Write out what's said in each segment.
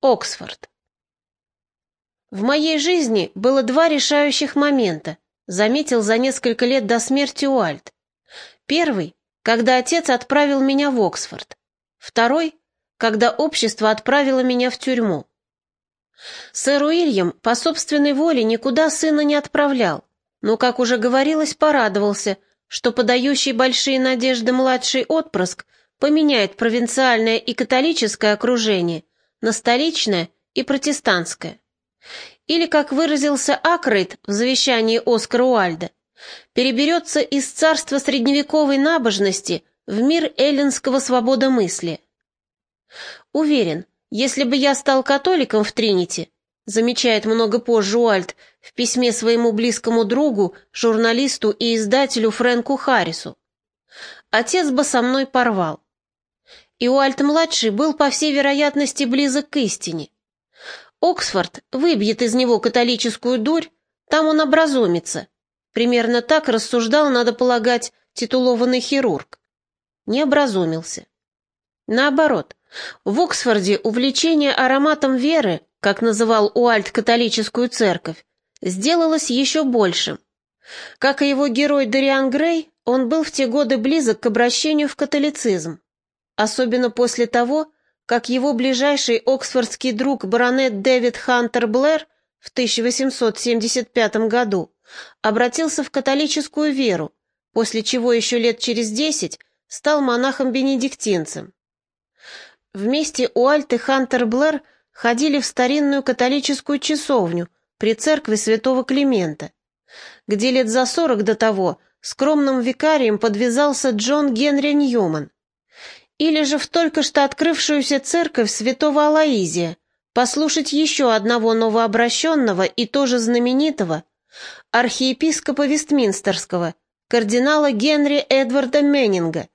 Оксфорд. В моей жизни было два решающих момента, заметил за несколько лет до смерти Уальт. Первый, когда отец отправил меня в Оксфорд. Второй, когда общество отправило меня в тюрьму. Сэр Уильям по собственной воле никуда сына не отправлял, но, как уже говорилось, порадовался, что подающий большие надежды младший отпрыск поменяет провинциальное и католическое окружение на столичное и протестантское. Или, как выразился Акрейт в завещании Оскара Уальда, переберется из царства средневековой набожности в мир эллинского свободомыслия. Уверен, если бы я стал католиком в Тринити, замечает много позже Уальд в письме своему близкому другу, журналисту и издателю Фрэнку Харрису, отец бы со мной порвал и Уальт-младший был, по всей вероятности, близок к истине. Оксфорд выбьет из него католическую дурь, там он образумится. Примерно так рассуждал, надо полагать, титулованный хирург. Не образумился. Наоборот, в Оксфорде увлечение ароматом веры, как называл Уальт католическую церковь, сделалось еще большим. Как и его герой Дариан Грей, он был в те годы близок к обращению в католицизм особенно после того, как его ближайший оксфордский друг баронет Дэвид Хантер Блэр в 1875 году обратился в католическую веру, после чего еще лет через десять стал монахом-бенедиктинцем. Вместе Уальт и Хантер Блэр ходили в старинную католическую часовню при церкви святого Климента, где лет за сорок до того скромным викарием подвязался Джон Генри Ньюман или же в только что открывшуюся церковь святого Алаизия, послушать еще одного новообращенного и тоже знаменитого, архиепископа Вестминстерского, кардинала Генри Эдварда Меннинга,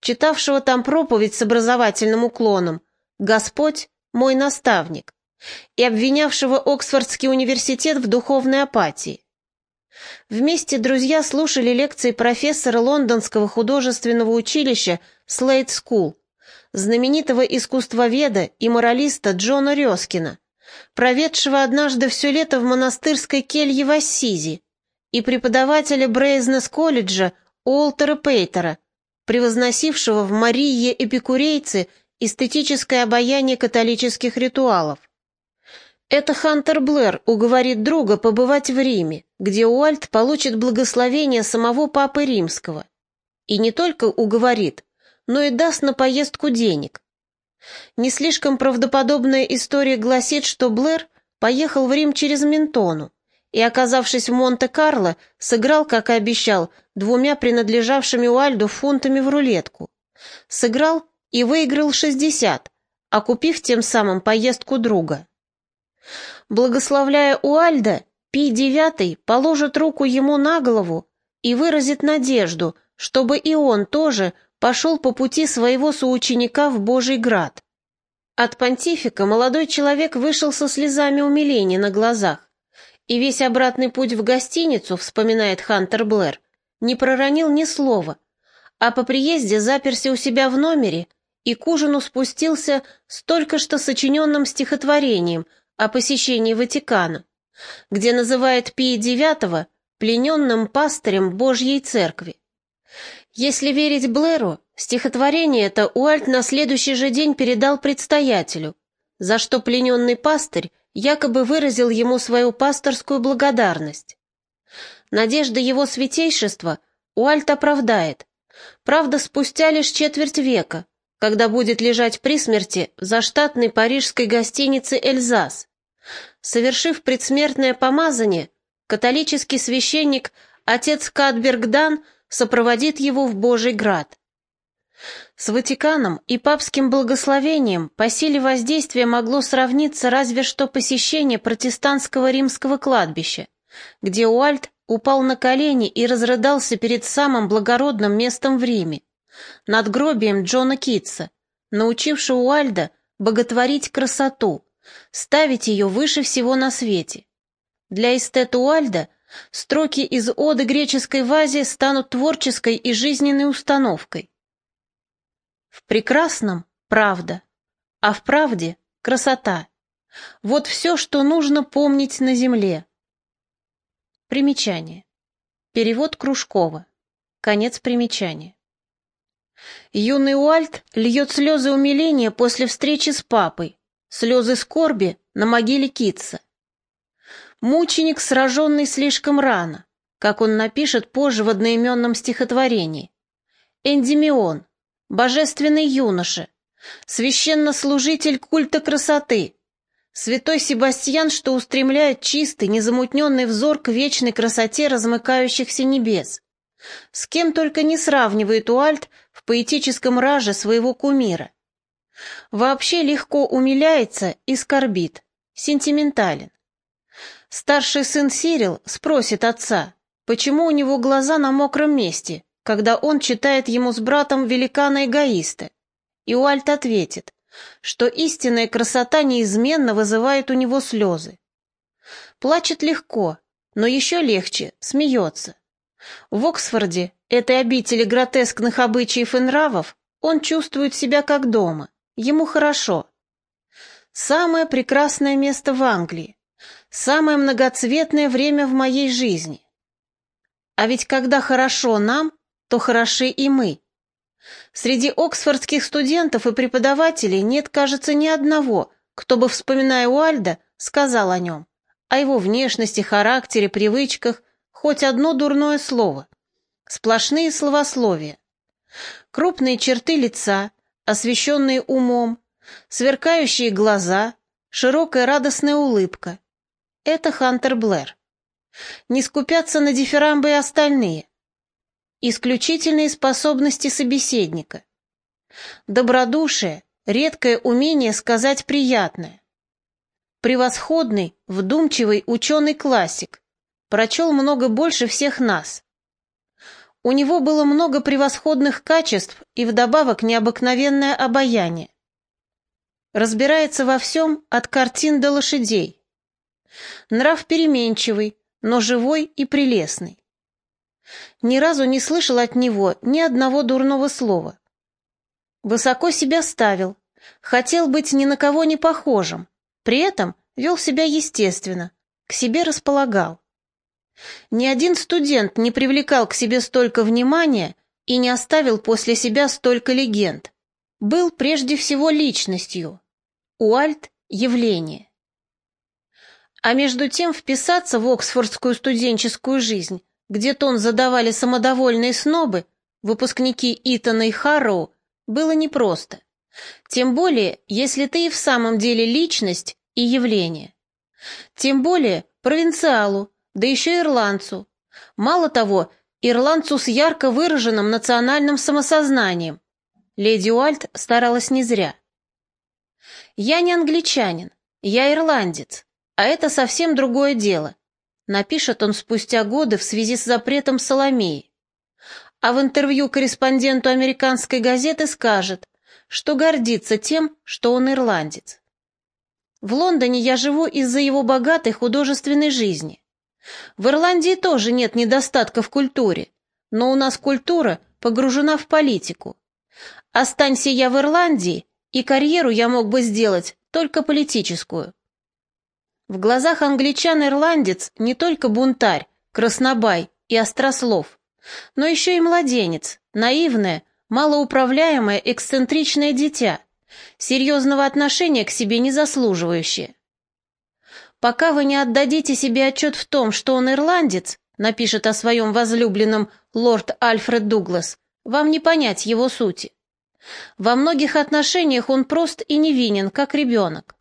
читавшего там проповедь с образовательным уклоном «Господь – мой наставник» и обвинявшего Оксфордский университет в духовной апатии. Вместе друзья слушали лекции профессора Лондонского художественного училища Слейд Скул, знаменитого искусствоведа и моралиста Джона Рёскина, проведшего однажды все лето в монастырской келье в Ассизи, и преподавателя Брейзнес-колледжа Уолтера Пейтера, превозносившего в Марии Эпикурейцы эстетическое обаяние католических ритуалов. Это Хантер Блэр уговорит друга побывать в Риме, где Уальт получит благословение самого Папы Римского. И не только уговорит, но и даст на поездку денег. Не слишком правдоподобная история гласит, что Блэр поехал в Рим через Ментону и, оказавшись в Монте-Карло, сыграл, как и обещал, двумя принадлежавшими Уальду фунтами в рулетку. Сыграл и выиграл 60, окупив тем самым поездку друга. Благословляя Уальда, Пий девятый положит руку ему на голову и выразит надежду, чтобы и он тоже пошел по пути своего соученика в Божий град. От понтифика молодой человек вышел со слезами умиления на глазах, и весь обратный путь в гостиницу, вспоминает Хантер Блэр, не проронил ни слова, а по приезде заперся у себя в номере и к ужину спустился с только что сочиненным стихотворением – о посещении Ватикана, где называет Пия IX плененным пастырем Божьей Церкви. Если верить Блэру, стихотворение это Уальт на следующий же день передал предстоятелю, за что плененный пастырь якобы выразил ему свою пасторскую благодарность. Надежда его святейшества Уальт оправдает, правда, спустя лишь четверть века, когда будет лежать при смерти в заштатной парижской гостинице «Эльзас», Совершив предсмертное помазание, католический священник отец Катбергдан сопроводит его в Божий град. С Ватиканом и папским благословением по силе воздействия могло сравниться разве что посещение протестантского римского кладбища, где Уальт упал на колени и разрыдался перед самым благородным местом в Риме, над гробием Джона Китса, научившего Уальда боготворить красоту, ставить ее выше всего на свете. Для эстета Уальда строки из оды греческой вазе станут творческой и жизненной установкой. В прекрасном — правда, а в правде — красота. Вот все, что нужно помнить на земле. Примечание. Перевод Кружкова. Конец примечания. Юный Уальт льет слезы умиления после встречи с папой, слезы скорби на могиле Китса. Мученик, сраженный слишком рано, как он напишет позже в одноименном стихотворении. Эндимион, божественный юноша, священнослужитель культа красоты, святой Себастьян, что устремляет чистый, незамутненный взор к вечной красоте размыкающихся небес. С кем только не сравнивает Уальт в поэтическом раже своего кумира. Вообще легко умиляется и скорбит, сентиментален. Старший сын Сирил спросит отца, почему у него глаза на мокром месте, когда он читает ему с братом великана-эгоиста. И Уальт ответит, что истинная красота неизменно вызывает у него слезы. Плачет легко, но еще легче смеется. В Оксфорде, этой обители гротескных обычаев и нравов, он чувствует себя как дома, ему хорошо. Самое прекрасное место в Англии, самое многоцветное время в моей жизни. А ведь когда хорошо нам, то хороши и мы. Среди оксфордских студентов и преподавателей нет, кажется, ни одного, кто бы, вспоминая Уальда, сказал о нем, о его внешности, характере, привычках, хоть одно дурное слово. Сплошные словословия. Крупные черты лица, освещенные умом, сверкающие глаза, широкая радостная улыбка. Это Хантер Блэр. Не скупятся на дифирамбы и остальные. Исключительные способности собеседника. Добродушие, редкое умение сказать приятное. Превосходный, вдумчивый ученый-классик. Прочел много больше всех нас. У него было много превосходных качеств и вдобавок необыкновенное обаяние. Разбирается во всем от картин до лошадей. Нрав переменчивый, но живой и прелестный. Ни разу не слышал от него ни одного дурного слова. Высоко себя ставил, хотел быть ни на кого не похожим, при этом вел себя естественно, к себе располагал. Ни один студент не привлекал к себе столько внимания и не оставил после себя столько легенд. Был прежде всего личностью. Уальт — явление. А между тем вписаться в оксфордскую студенческую жизнь где тон задавали самодовольные снобы, выпускники Итана и Харроу, было непросто. Тем более, если ты и в самом деле личность и явление. Тем более провинциалу, да еще ирландцу. Мало того, ирландцу с ярко выраженным национальным самосознанием. Леди Уальт старалась не зря. «Я не англичанин, я ирландец, а это совсем другое дело напишет он спустя годы в связи с запретом Соломеи. А в интервью корреспонденту американской газеты скажет, что гордится тем, что он ирландец. В Лондоне я живу из-за его богатой художественной жизни. В Ирландии тоже нет недостатка в культуре, но у нас культура погружена в политику. Останься я в Ирландии, и карьеру я мог бы сделать только политическую. В глазах англичан ирландец не только бунтарь, краснобай и острослов, но еще и младенец, наивное, малоуправляемое, эксцентричное дитя, серьезного отношения к себе не заслуживающее. Пока вы не отдадите себе отчет в том, что он ирландец, напишет о своем возлюбленном лорд Альфред Дуглас, вам не понять его сути. Во многих отношениях он прост и невинен, как ребенок.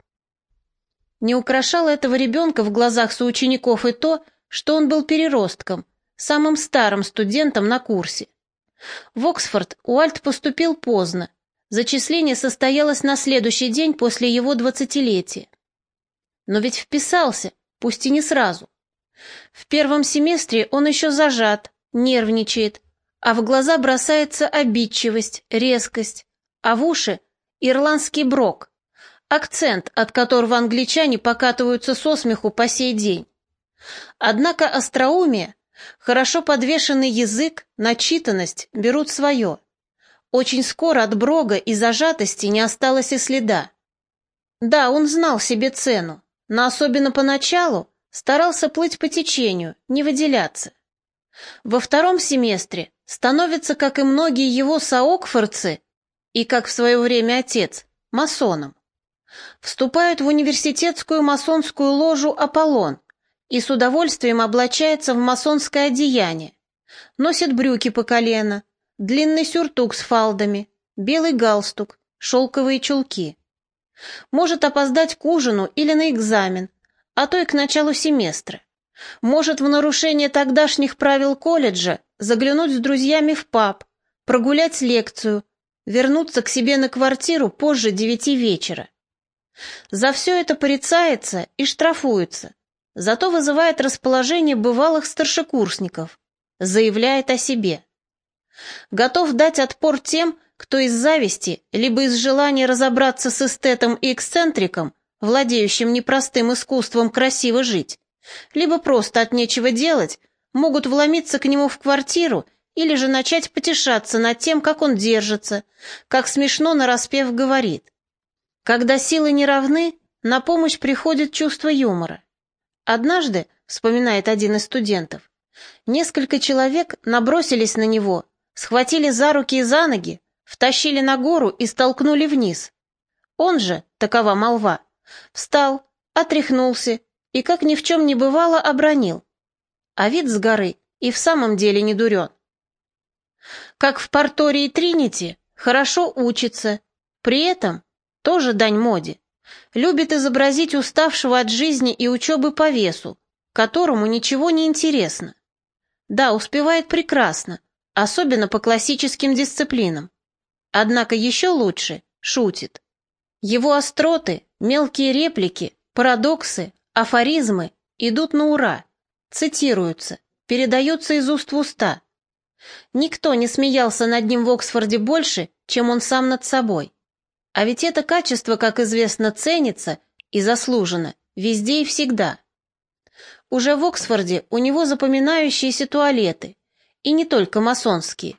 Не украшало этого ребенка в глазах соучеников и то, что он был переростком, самым старым студентом на курсе. В Оксфорд Уальт поступил поздно. Зачисление состоялось на следующий день после его двадцатилетия. Но ведь вписался, пусть и не сразу. В первом семестре он еще зажат, нервничает, а в глаза бросается обидчивость, резкость, а в уши — ирландский брок, акцент, от которого англичане покатываются со смеху по сей день. Однако остроумие, хорошо подвешенный язык, начитанность берут свое. Очень скоро от брога и зажатости не осталось и следа. Да, он знал себе цену, но особенно поначалу старался плыть по течению, не выделяться. Во втором семестре становится, как и многие его соокфорцы, и, как в свое время отец, масоном. Вступают в университетскую масонскую ложу «Аполлон» и с удовольствием облачается в масонское одеяние. Носит брюки по колено, длинный сюртук с фалдами, белый галстук, шелковые чулки. Может опоздать к ужину или на экзамен, а то и к началу семестра. Может в нарушение тогдашних правил колледжа заглянуть с друзьями в паб, прогулять лекцию, вернуться к себе на квартиру позже девяти вечера. За все это порицается и штрафуется, зато вызывает расположение бывалых старшекурсников, заявляет о себе. Готов дать отпор тем, кто из зависти, либо из желания разобраться с эстетом и эксцентриком, владеющим непростым искусством красиво жить, либо просто от нечего делать, могут вломиться к нему в квартиру или же начать потешаться над тем, как он держится, как смешно нараспев говорит. Когда силы не равны, на помощь приходит чувство юмора. Однажды, вспоминает один из студентов, несколько человек набросились на него, схватили за руки и за ноги, втащили на гору и столкнули вниз. Он же, такова молва, встал, отряхнулся и, как ни в чем не бывало, обронил. А вид с горы и в самом деле не дурен. Как в Портории Тринити, хорошо учится, при этом тоже дань моде. Любит изобразить уставшего от жизни и учебы по весу, которому ничего не интересно. Да, успевает прекрасно, особенно по классическим дисциплинам. Однако еще лучше шутит. Его остроты, мелкие реплики, парадоксы, афоризмы идут на ура, цитируются, передаются из уст в уста. Никто не смеялся над ним в Оксфорде больше, чем он сам над собой. А ведь это качество, как известно, ценится и заслужено везде и всегда. Уже в Оксфорде у него запоминающиеся туалеты, и не только масонские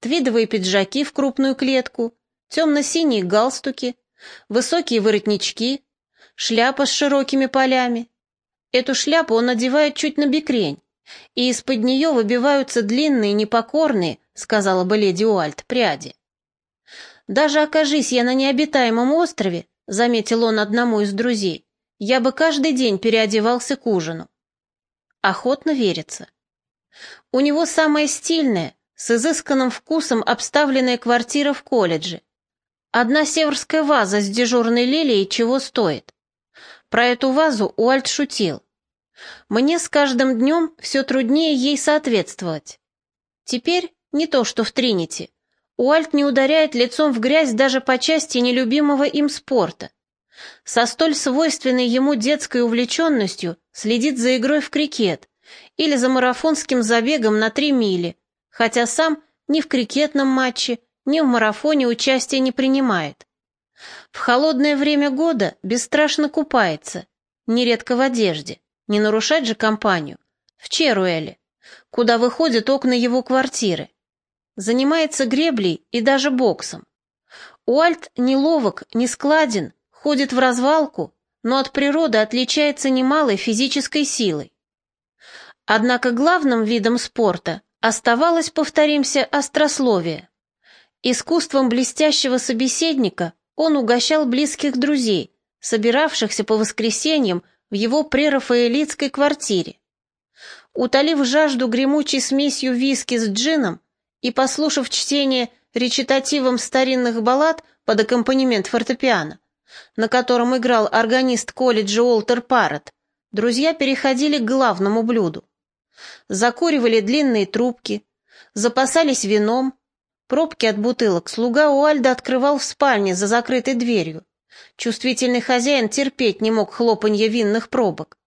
твидовые пиджаки в крупную клетку, темно-синие галстуки, высокие воротнички, шляпа с широкими полями. Эту шляпу он надевает чуть на бекрень, и из-под нее выбиваются длинные, непокорные, сказала бы леди Уальт, пряди. «Даже окажись я на необитаемом острове», — заметил он одному из друзей, «я бы каждый день переодевался к ужину». Охотно верится. У него самое стильное, с изысканным вкусом обставленная квартира в колледже. Одна северская ваза с дежурной лилией чего стоит. Про эту вазу Уальт шутил. Мне с каждым днем все труднее ей соответствовать. Теперь не то, что в Тринити. Уальт не ударяет лицом в грязь даже по части нелюбимого им спорта. Со столь свойственной ему детской увлеченностью следит за игрой в крикет или за марафонским забегом на три мили, хотя сам ни в крикетном матче, ни в марафоне участия не принимает. В холодное время года бесстрашно купается, нередко в одежде, не нарушать же компанию, в Черуэле, куда выходят окна его квартиры. Занимается греблей и даже боксом. Уальт не ловок, не складен, ходит в развалку, но от природы отличается немалой физической силой. Однако главным видом спорта Оставалось, повторимся, острословие. Искусством блестящего собеседника он угощал близких друзей, собиравшихся по воскресеньям в его прерафаэлитской квартире. Утолив жажду гремучей смесью виски с джином и послушав чтение речитативом старинных баллад под аккомпанемент фортепиано, на котором играл органист колледжа Уолтер Паррот, друзья переходили к главному блюду закуривали длинные трубки, запасались вином. Пробки от бутылок слуга Уальда открывал в спальне за закрытой дверью. Чувствительный хозяин терпеть не мог хлопанья винных пробок.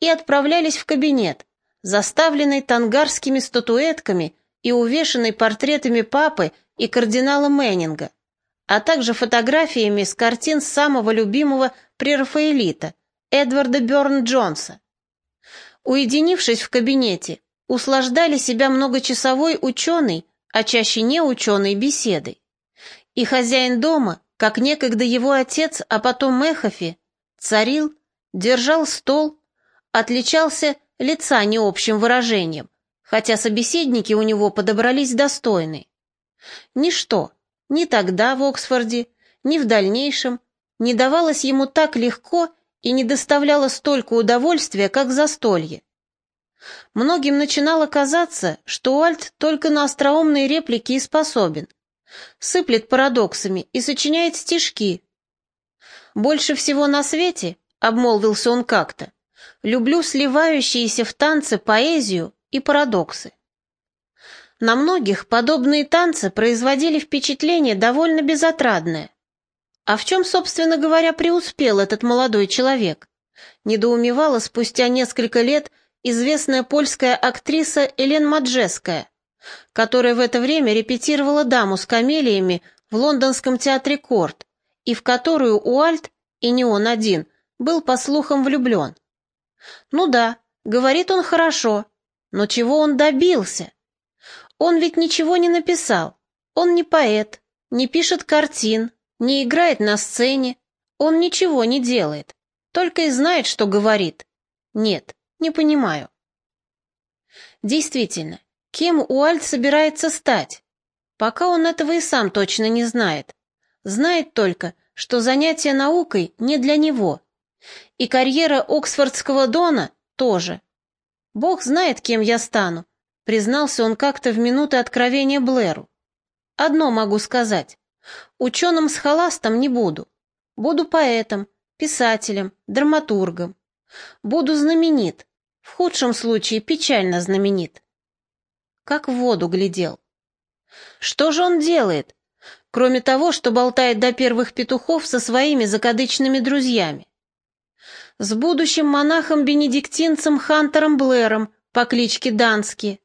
И отправлялись в кабинет, заставленный тангарскими статуэтками и увешанный портретами папы и кардинала Мэннинга, а также фотографиями с картин самого любимого прерафаэлита Эдварда Бёрн Джонса. Уединившись в кабинете, услаждали себя многочасовой ученый, а чаще не ученый, беседой. И хозяин дома, как некогда его отец, а потом Мехофи, царил, держал стол, отличался лица необщим выражением, хотя собеседники у него подобрались достойные. Ничто, ни тогда в Оксфорде, ни в дальнейшем, не давалось ему так легко и не доставляло столько удовольствия, как застолье. Многим начинало казаться, что Уальт только на остроумные реплики и способен. Сыплет парадоксами и сочиняет стишки. «Больше всего на свете», — обмолвился он как-то, — «люблю сливающиеся в танцы поэзию и парадоксы». На многих подобные танцы производили впечатление довольно безотрадное. А в чем, собственно говоря, преуспел этот молодой человек? Недоумевала спустя несколько лет известная польская актриса Элен Маджеская, которая в это время репетировала «Даму с камелиями» в лондонском театре Корт, и в которую Уальт, и не он один, был, по слухам, влюблен. Ну да, говорит он хорошо, но чего он добился? Он ведь ничего не написал, он не поэт, не пишет картин, не играет на сцене, он ничего не делает, только и знает, что говорит. Нет, не понимаю. Действительно, кем Уальт собирается стать? Пока он этого и сам точно не знает. Знает только, что занятие наукой не для него. И карьера Оксфордского Дона тоже. Бог знает, кем я стану, признался он как-то в минуты откровения Блэру. Одно могу сказать. Ученым с холастом не буду. Буду поэтом, писателем, драматургом. Буду знаменит, в худшем случае печально знаменит. Как в воду глядел. Что же он делает, кроме того, что болтает до первых петухов со своими закадычными друзьями? С будущим монахом-бенедиктинцем Хантером Блэром по кличке Дански.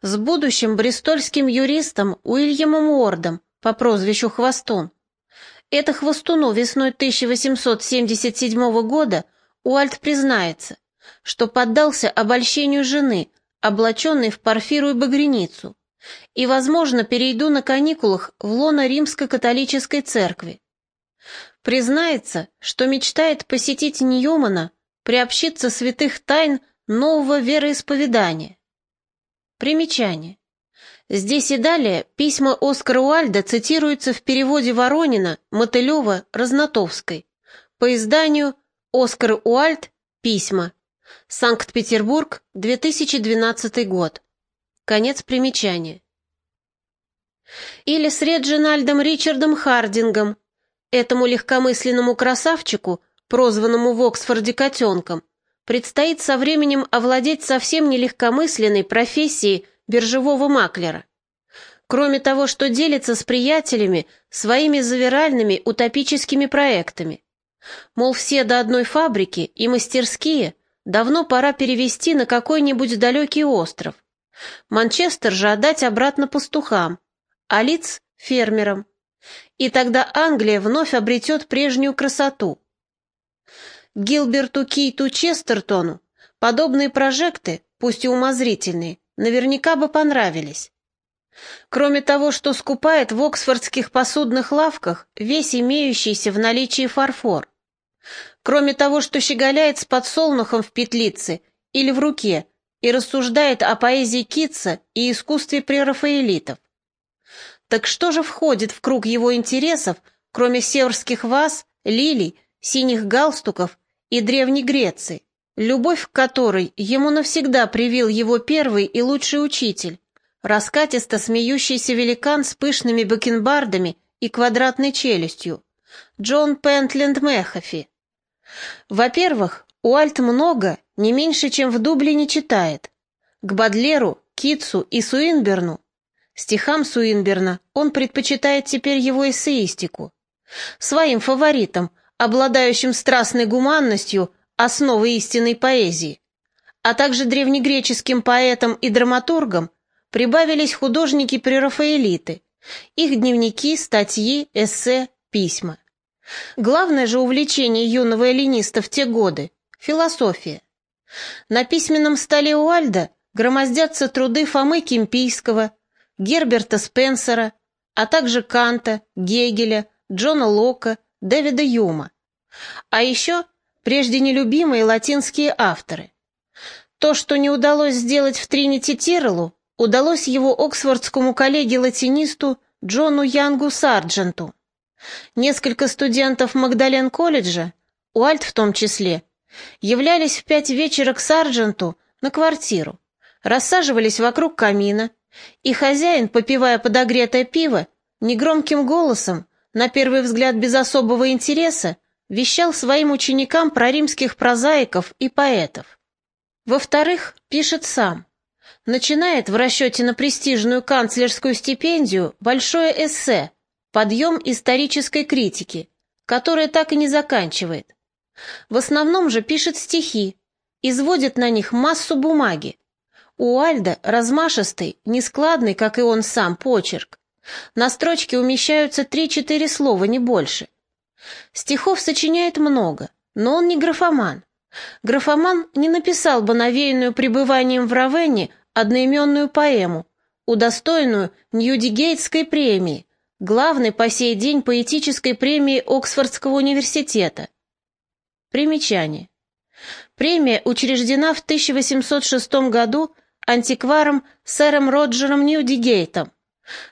С будущим брестольским юристом Уильямом Уордом по прозвищу Хвостун. Это Хвостуну весной 1877 года Уальт признается, что поддался обольщению жены, облаченной в парфиру и багряницу, и, возможно, перейду на каникулах в лоно римско-католической церкви. Признается, что мечтает посетить Ньюмана, приобщиться святых тайн нового вероисповедания. Примечание. Здесь и далее письма Оскара Уальда цитируются в переводе Воронина, Мотылева, Разнотовской по изданию «Оскар Уальд. Письма. Санкт-Петербург, 2012 год. Конец примечания. Или с Реджинальдом Ричардом Хардингом, этому легкомысленному красавчику, прозванному в Оксфорде котенком, предстоит со временем овладеть совсем нелегкомысленной профессией биржевого маклера. Кроме того, что делится с приятелями своими завиральными утопическими проектами. Мол, все до одной фабрики и мастерские давно пора перевести на какой-нибудь далекий остров. Манчестер же отдать обратно пастухам, а лиц — фермерам. И тогда Англия вновь обретет прежнюю красоту. Гилберту Кейту Честертону подобные прожекты, пусть и умозрительные, наверняка бы понравились. Кроме того, что скупает в оксфордских посудных лавках весь имеющийся в наличии фарфор. Кроме того, что щеголяет с подсолнухом в петлице или в руке и рассуждает о поэзии Китса и искусстве прерафаэлитов. Так что же входит в круг его интересов, кроме северских ваз, лилий, синих галстуков и Древней Греции, любовь к которой ему навсегда привил его первый и лучший учитель, раскатисто смеющийся великан с пышными бакенбардами и квадратной челюстью, Джон Пентленд Мехафи. Во-первых, Уальт много, не меньше, чем в Дублине читает. К Бадлеру, Китсу и Суинберну. Стихам Суинберна он предпочитает теперь его эссеистику. Своим фаворитам, обладающим страстной гуманностью, основы истинной поэзии, а также древнегреческим поэтам и драматургам прибавились художники-прерафаэлиты, их дневники, статьи, эссе, письма. Главное же увлечение юного эллиниста в те годы — философия. На письменном столе Уальда громоздятся труды Фомы Кимпийского, Герберта Спенсера, а также Канта, Гегеля, Джона Лока, Дэвида Юма. А еще прежде нелюбимые латинские авторы. То, что не удалось сделать в Тринити Тирреллу, удалось его оксфордскому коллеге-латинисту Джону Янгу Сардженту. Несколько студентов Магдален-колледжа, Уальт в том числе, являлись в пять вечера к Сардженту на квартиру, рассаживались вокруг камина, и хозяин, попивая подогретое пиво, негромким голосом, на первый взгляд без особого интереса, вещал своим ученикам про римских прозаиков и поэтов. Во-вторых, пишет сам. Начинает в расчете на престижную канцлерскую стипендию большое эссе «Подъем исторической критики», которое так и не заканчивает. В основном же пишет стихи, изводит на них массу бумаги. У Альда размашистый, нескладный, как и он сам, почерк. На строчке умещаются три-четыре слова, не больше. Стихов сочиняет много, но он не графоман. Графоман не написал бы навеянную пребыванием в Равенне одноименную поэму, удостоенную Ньюдигейтской премии, главной по сей день поэтической премии Оксфордского университета. Примечание. Премия учреждена в 1806 году антикваром сэром Роджером Ньюдигейтом.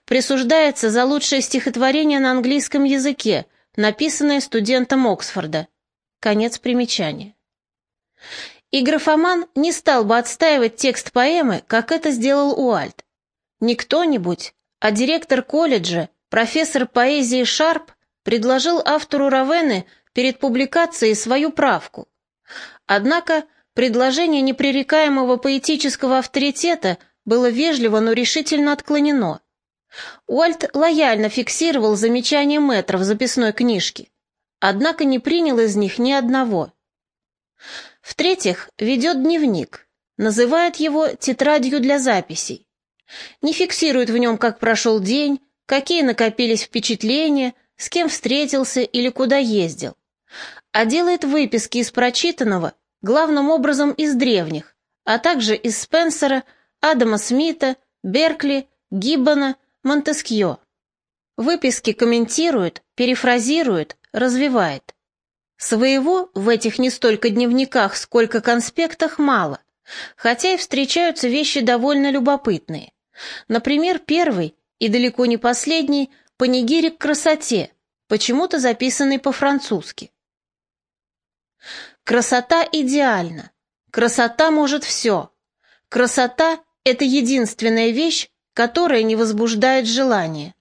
Присуждается за лучшее стихотворение на английском языке, написанное студентом Оксфорда. Конец примечания. И графоман не стал бы отстаивать текст поэмы, как это сделал Уальт. Не кто-нибудь, а директор колледжа, профессор поэзии Шарп, предложил автору Равены перед публикацией свою правку. Однако предложение непререкаемого поэтического авторитета было вежливо, но решительно отклонено. Уальт лояльно фиксировал замечания мэтра в записной книжке, однако не принял из них ни одного. В-третьих, ведет дневник, называет его тетрадью для записей. Не фиксирует в нем, как прошел день, какие накопились впечатления, с кем встретился или куда ездил, а делает выписки из прочитанного, главным образом из древних, а также из Спенсера, Адама Смита, Беркли, Гиббона, Монтескьё. Выписки комментирует, перефразирует, развивает. Своего в этих не столько дневниках, сколько конспектах мало, хотя и встречаются вещи довольно любопытные. Например, первый и далеко не последний панигирик красоте, почему-то записанный по-французски. Красота идеальна. Красота может все. Красота — это единственная вещь, которая не возбуждает желания.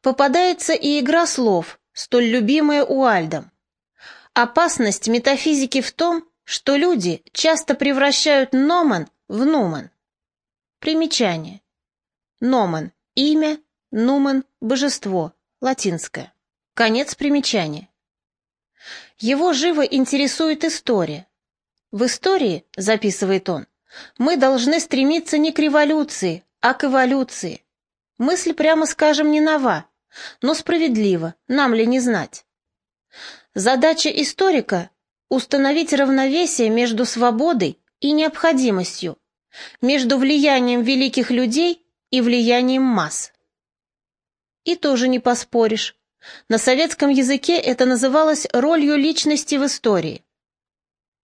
Попадается и игра слов, столь любимая Уальдом. Опасность метафизики в том, что люди часто превращают номан в нуман. Примечание. Номан – имя, нумен – божество, латинское. Конец примечания. Его живо интересует история. В истории, записывает он, мы должны стремиться не к революции, а к эволюции. Мысль, прямо скажем, не нова, но справедлива, нам ли не знать. Задача историка – установить равновесие между свободой и необходимостью, между влиянием великих людей и влиянием масс. И тоже не поспоришь. На советском языке это называлось ролью личности в истории.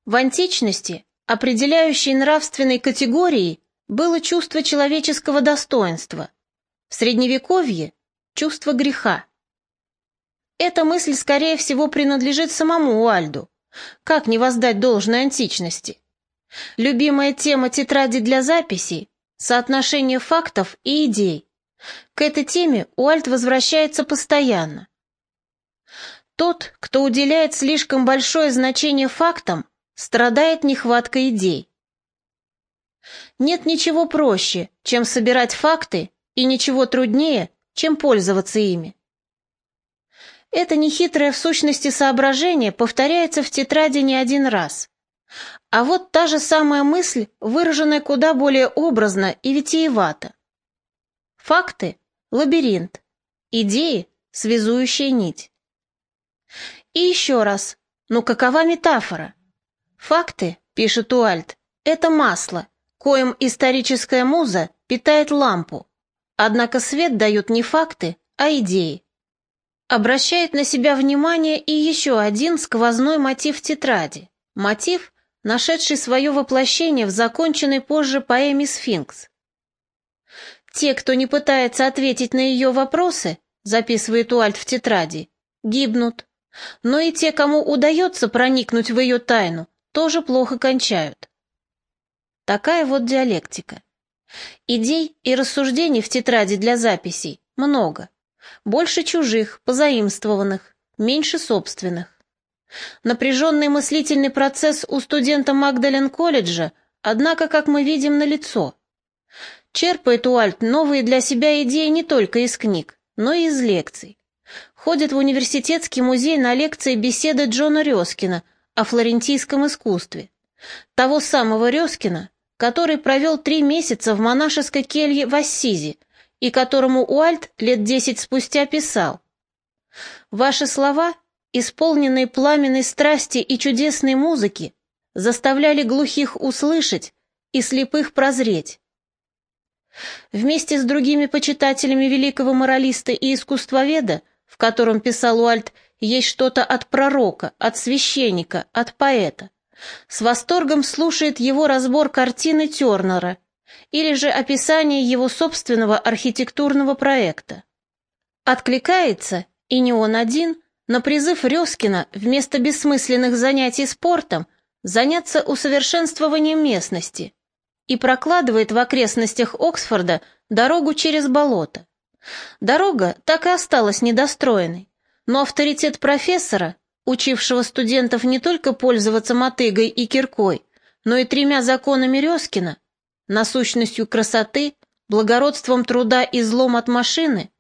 В античности Определяющей нравственной категорией было чувство человеческого достоинства, в Средневековье – чувство греха. Эта мысль, скорее всего, принадлежит самому Уальду. Как не воздать должной античности? Любимая тема тетради для записей – соотношение фактов и идей. К этой теме Уальд возвращается постоянно. Тот, кто уделяет слишком большое значение фактам, страдает нехваткой идей. Нет ничего проще, чем собирать факты, и ничего труднее, чем пользоваться ими. Это нехитрое в сущности соображение повторяется в тетради не один раз. А вот та же самая мысль, выраженная куда более образно и витиевато. Факты — лабиринт, идеи — связующая нить. И еще раз, ну какова метафора? Факты, пишет Уальт, это масло, коим историческая муза питает лампу. Однако свет дают не факты, а идеи. обращает на себя внимание и еще один сквозной мотив тетради. Мотив, нашедший свое воплощение в законченной позже поэме «Сфинкс». Те, кто не пытается ответить на ее вопросы, записывает Уальт в тетради, гибнут. Но и те, кому удается проникнуть в ее тайну, тоже плохо кончают. Такая вот диалектика. Идей и рассуждений в тетради для записей много. Больше чужих, позаимствованных, меньше собственных. Напряженный мыслительный процесс у студента Магдален колледжа, однако, как мы видим, налицо. Черпает Уальт новые для себя идеи не только из книг, но и из лекций. Ходит в университетский музей на лекции беседы Джона Рёскина о флорентийском искусстве. Того самого Рёскина, который провел три месяца в монашеской келье в Ассизи и которому Уальт лет десять спустя писал «Ваши слова, исполненные пламенной страсти и чудесной музыки, заставляли глухих услышать и слепых прозреть. Вместе с другими почитателями великого моралиста и искусствоведа, котором писал Уальт, есть что-то от пророка, от священника, от поэта. С восторгом слушает его разбор картины Тернера или же описание его собственного архитектурного проекта. Откликается, и не он один, на призыв Резкина вместо бессмысленных занятий спортом заняться усовершенствованием местности – и прокладывает в окрестностях Оксфорда дорогу через болото. Дорога так и осталась недостроенной, но авторитет профессора, учившего студентов не только пользоваться мотыгой и киркой, но и тремя законами Резкина, насущностью красоты, благородством труда и злом от машины,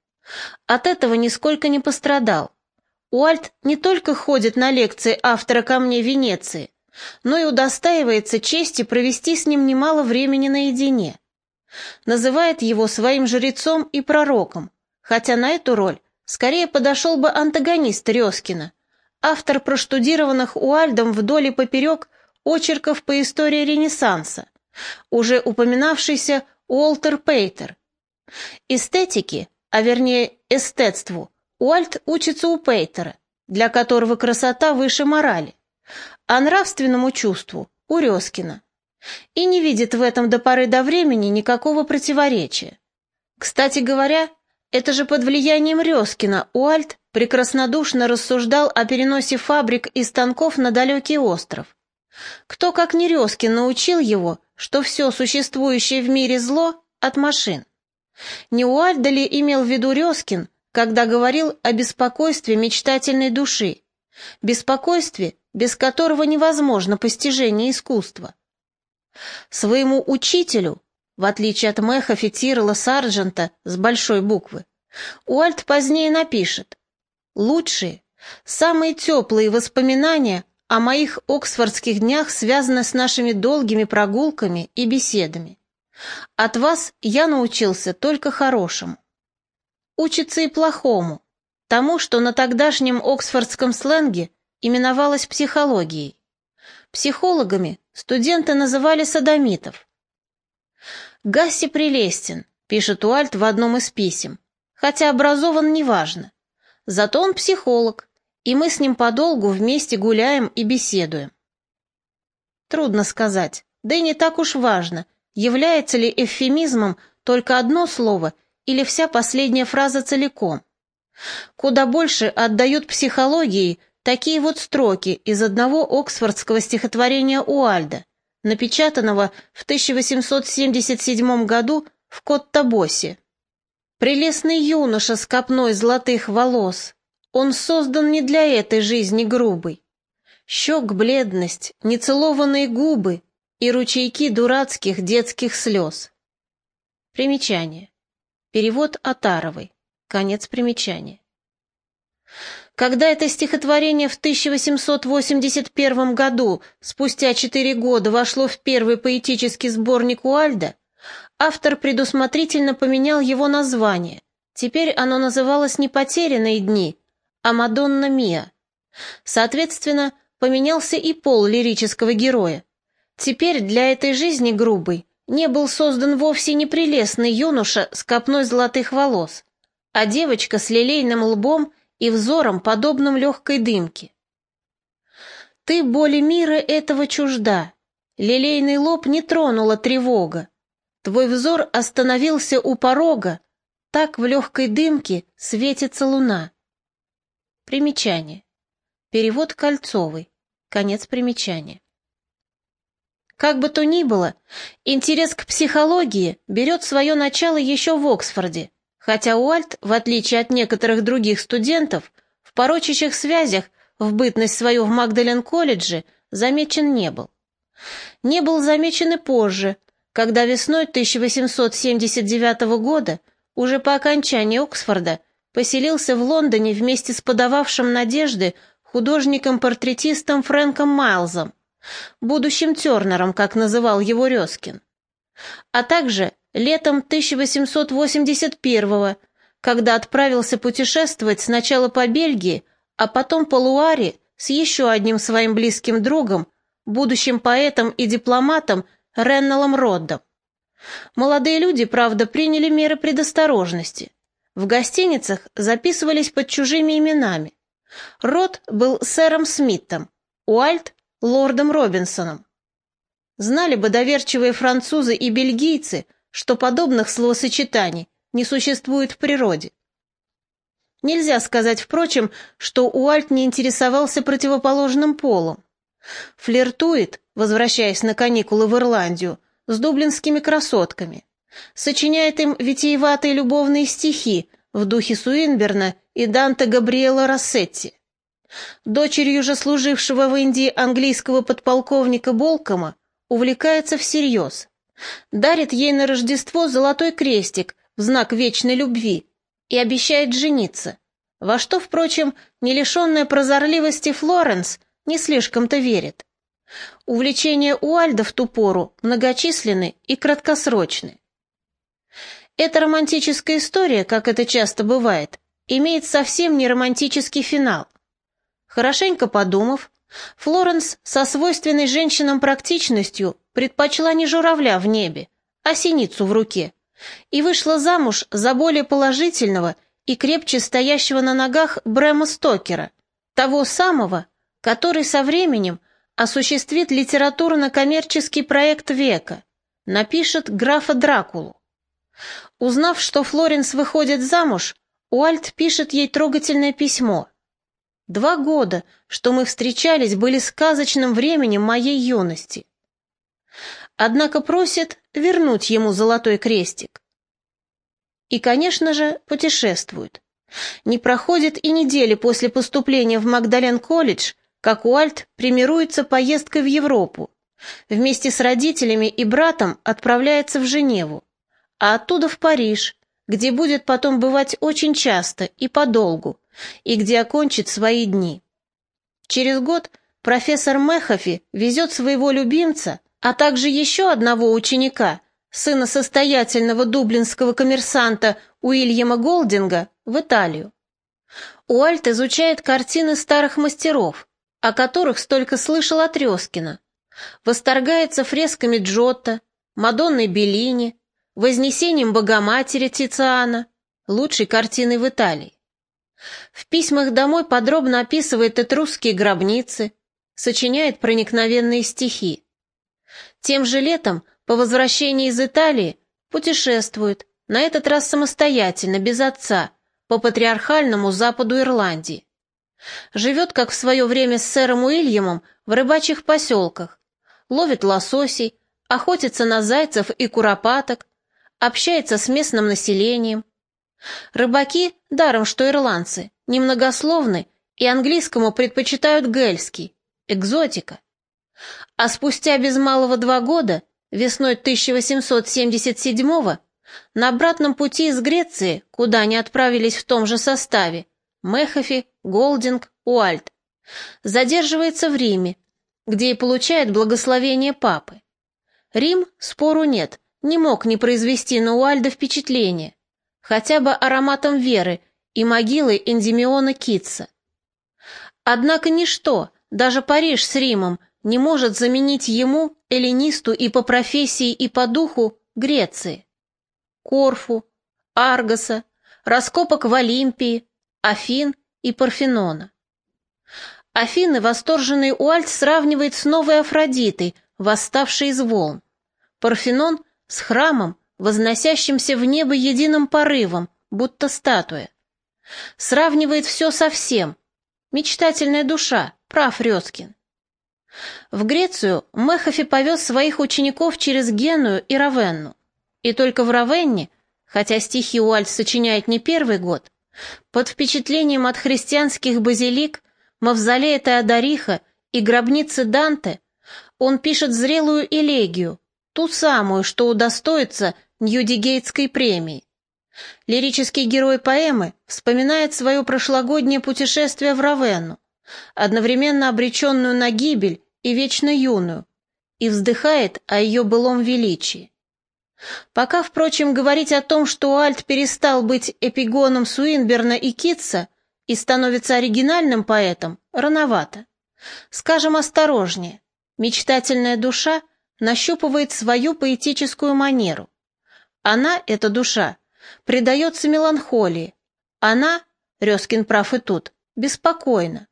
от этого нисколько не пострадал. Уальт не только ходит на лекции автора камней Венеции, но и удостаивается чести провести с ним немало времени наедине. Называет его своим жрецом и пророком, хотя на эту роль скорее подошел бы антагонист Резкина, автор проштудированных Уальдом вдоль и поперек очерков по истории Ренессанса, уже упоминавшийся Уолтер Пейтер. Эстетики, а вернее эстетству, Уальт учится у Пейтера, для которого красота выше морали а нравственному чувству – у Резкина. И не видит в этом до поры до времени никакого противоречия. Кстати говоря, это же под влиянием Резкина Уальт прекраснодушно рассуждал о переносе фабрик и станков на далекий остров. Кто, как не Резкин, научил его, что все существующее в мире зло от машин? Не Уальда ли имел в виду Резкин, когда говорил о беспокойстве мечтательной души? Беспокойстве, без которого невозможно постижение искусства. Своему учителю, в отличие от Меха Тирла Сарджента с большой буквы, Уальт позднее напишет «Лучшие, самые теплые воспоминания о моих оксфордских днях связаны с нашими долгими прогулками и беседами. От вас я научился только хорошему. Учится и плохому, тому, что на тогдашнем оксфордском сленге – именовалась психологией. Психологами студенты называли садомитов. «Гасси прелестен», — пишет Уальт в одном из писем, хотя образован неважно. Зато он психолог, и мы с ним подолгу вместе гуляем и беседуем. Трудно сказать, да и не так уж важно, является ли эвфемизмом только одно слово или вся последняя фраза целиком. Куда больше отдают психологии Такие вот строки из одного оксфордского стихотворения Уальда, напечатанного в 1877 году в Коттабосе. «Прелестный юноша с копной золотых волос, он создан не для этой жизни грубой. Щек бледность, нецелованные губы и ручейки дурацких детских слез». Примечание. Перевод Атаровой. Конец примечания. Когда это стихотворение в 1881 году, спустя четыре года, вошло в первый поэтический сборник Уальда, автор предусмотрительно поменял его название. Теперь оно называлось не «Потерянные дни», а «Мадонна Мия». Соответственно, поменялся и пол лирического героя. Теперь для этой жизни грубой не был создан вовсе не прелестный юноша с копной золотых волос, а девочка с лилейным лбом и взором, подобным легкой дымке. Ты боли мира этого чужда, лилейный лоб не тронула тревога, твой взор остановился у порога, так в легкой дымке светится луна. Примечание. Перевод Кольцовый. Конец примечания. Как бы то ни было, интерес к психологии берет свое начало еще в Оксфорде, хотя Уальт, в отличие от некоторых других студентов, в порочащих связях в бытность свою в Магдален-колледже замечен не был. Не был замечен и позже, когда весной 1879 года, уже по окончании Оксфорда, поселился в Лондоне вместе с подававшим надежды художником-портретистом Фрэнком Майлзом, будущим Тернером, как называл его Резкин. А также летом 1881 когда отправился путешествовать сначала по Бельгии, а потом по Луаре с еще одним своим близким другом, будущим поэтом и дипломатом Реннеллом Роддом. Молодые люди, правда, приняли меры предосторожности. В гостиницах записывались под чужими именами. Род был сэром Смитом, Уальт — лордом Робинсоном. Знали бы доверчивые французы и бельгийцы, что подобных словосочетаний не существует в природе. Нельзя сказать, впрочем, что Уальт не интересовался противоположным полом. Флиртует, возвращаясь на каникулы в Ирландию, с дублинскими красотками. Сочиняет им витиеватые любовные стихи в духе Суинберна и Данте Габриэла Рассетти. Дочерью же служившего в Индии английского подполковника Болкома увлекается всерьез. Дарит ей на Рождество золотой крестик в знак вечной любви и обещает жениться, во что, впрочем, не лишенная прозорливости Флоренс не слишком-то верит. Увлечения Уальда в ту пору многочисленны и краткосрочны. Эта романтическая история, как это часто бывает, имеет совсем не романтический финал. Хорошенько подумав, Флоренс со свойственной женщинам практичностью предпочла не журавля в небе, а синицу в руке, и вышла замуж за более положительного и крепче стоящего на ногах Брэма Стокера, того самого, который со временем осуществит литературно-коммерческий проект века, напишет графа Дракулу. Узнав, что Флоренс выходит замуж, Уальт пишет ей трогательное письмо. «Два года, что мы встречались, были сказочным временем моей юности». Однако просит вернуть ему золотой крестик. И, конечно же, путешествует. Не проходит и недели после поступления в Магдален-колледж, как Уальт примируется поездкой в Европу. Вместе с родителями и братом отправляется в Женеву, а оттуда в Париж, где будет потом бывать очень часто и подолгу, и где окончит свои дни. Через год профессор Мехофи везет своего любимца, а также еще одного ученика, сына состоятельного дублинского коммерсанта Уильяма Голдинга, в Италию. Уальт изучает картины старых мастеров, о которых столько слышал от Резкина. Восторгается фресками Джотто, Мадонной Беллини, Вознесением Богоматери Тициана, лучшей картиной в Италии. В письмах домой подробно описывает этрусские гробницы, сочиняет проникновенные стихи. Тем же летом, по возвращении из Италии, путешествует, на этот раз самостоятельно, без отца, по патриархальному западу Ирландии. Живет, как в свое время с сэром Уильямом, в рыбачьих поселках, ловит лососей, охотится на зайцев и куропаток, общается с местным населением. Рыбаки, даром что ирландцы, немногословны и английскому предпочитают гельский, экзотика. А спустя без малого два года, весной 1877-го, на обратном пути из Греции, куда они отправились в том же составе, Мехофи, Голдинг, Уальт. Задерживается в Риме, где и получает благословение папы. Рим, спору нет, не мог не произвести на Уальда впечатление, хотя бы ароматом веры и могилой Эндимиона Китса. Однако ничто, даже Париж с Римом, не может заменить ему, эллинисту и по профессии, и по духу, Греции. Корфу, Аргоса, раскопок в Олимпии, Афин и Парфенона. Афины восторженный Уальт сравнивает с новой Афродитой, восставшей из волн. Парфенон с храмом, возносящимся в небо единым порывом, будто статуя. Сравнивает все со всем. Мечтательная душа, прав Резкин. В Грецию Мехофи повез своих учеников через Геную и Равенну. И только в Равенне, хотя стихи Уальт сочиняет не первый год, под впечатлением от христианских базилик, мавзолея Теодориха и гробницы Данте, он пишет зрелую элегию, ту самую, что удостоится Ньюдигейтской премии. Лирический герой поэмы вспоминает свое прошлогоднее путешествие в Равенну, одновременно обреченную на гибель и вечно юную, и вздыхает о ее былом величии. Пока, впрочем, говорить о том, что Уальт перестал быть эпигоном Суинберна и Китса и становится оригинальным поэтом, рановато. Скажем осторожнее, мечтательная душа нащупывает свою поэтическую манеру. Она, эта душа, предается меланхолии. Она, Резкин прав и тут, беспокойна.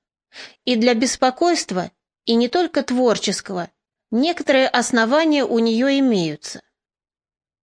И для беспокойства, и не только творческого, некоторые основания у нее имеются.